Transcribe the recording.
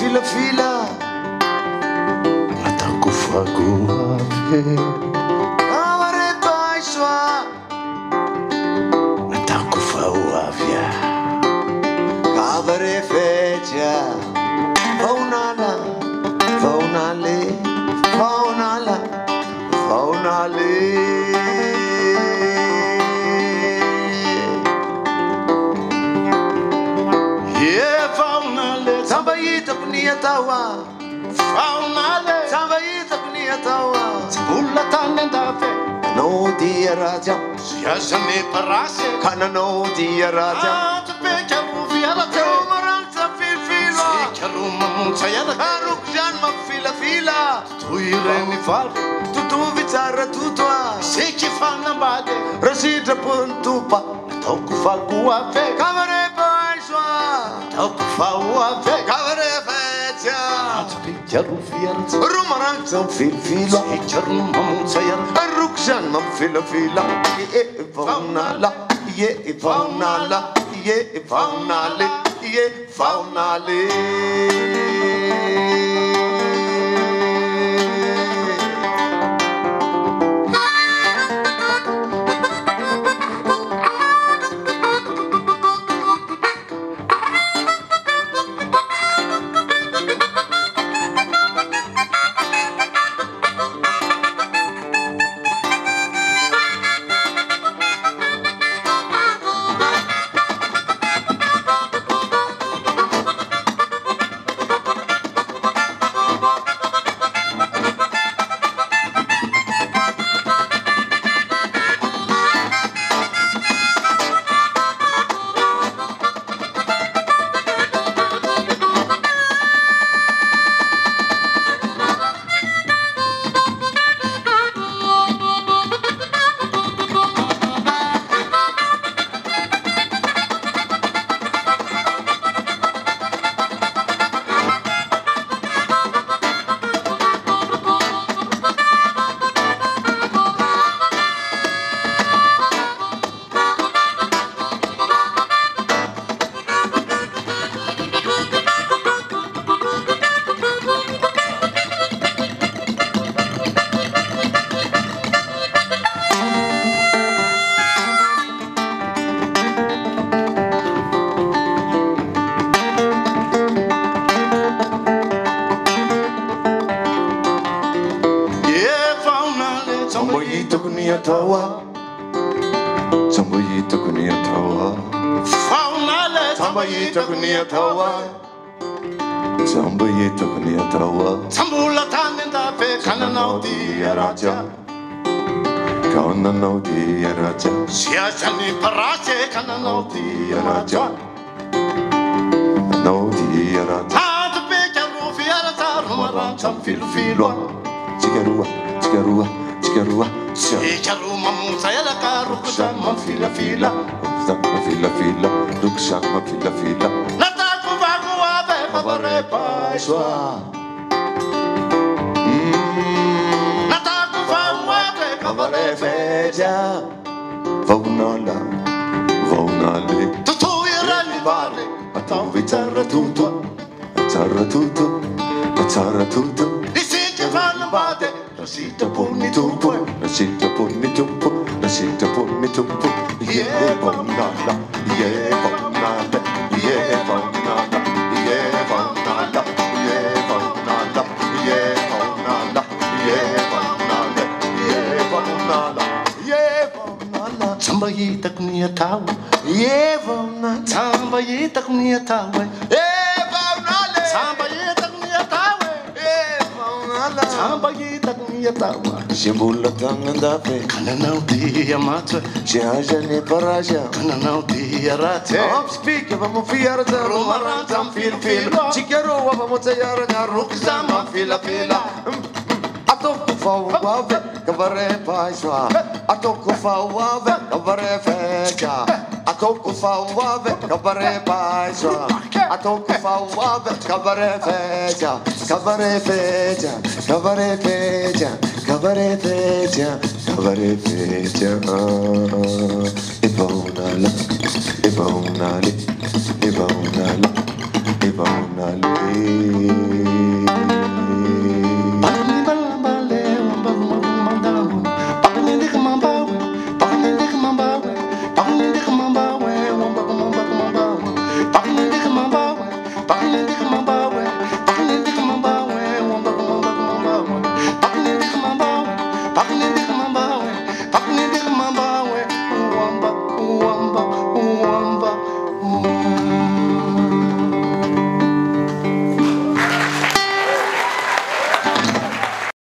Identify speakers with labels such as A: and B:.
A: filafila
B: matakofagoae
A: dia raja
B: Jasne parase.
A: Kana no dia raja
B: Atpeka mufiala te
A: umaran sa fil fila
B: Sikaru ya sayada Karuk
A: jan ma fila fila
B: Tuire ni fal
A: Tutu vicara tutwa
B: Siki fana bade
A: Rasidra pun tupa
B: fa fagu fe,
A: Kamare pa aiswa
B: Tauku fagu ave
A: Kamare
B: jarul fiarță
A: Romaranță-n fil-fila
B: Și jarul mămuță iar
A: Ruxan mă filă-fila E fauna la, e fauna la E
B: tawa
A: Tamba yita kunia tawa
B: Tamba yita kunia tawa
A: Tamba yita kunia tawa
B: Tambula tanenda fe kananauti araja
A: Kananauti araja
B: Siachani parache kananauti araja
A: Kananauti araja
B: Tatu peka rufi araja Rumaran chamfil filwa
A: Chikarua, chikarua, chikarua Sigarua,
B: Sigaru mamu sayalaka, fila fila,
A: Rukusama fila fila,
B: feja.
A: Vaunala, vaunale.
B: Tutu irani atavi tara tutwa,
A: tara tutu,
B: Tumpo, tumpo,
A: tumpo vaunala samba
B: يطاوى
A: شبولة تنضافي
B: أنا نودي يا ماتوى
A: شهاجني براجة
B: أنا نودي يا راتي أوبس
A: بيك بمو في يرزا رومران تنفيل فيل تشكرو وبمو تيارة روك زمان فيلا فيلا Atoko fawave, kabare paiswa. Atoko fawave, kabare feja. Atoku fauave, kabare paisa. Atoku fauave, kabare feja, kabare feja, kabare feja, kabare feja, kabare feja. Ibonala, ibonali, ibonala,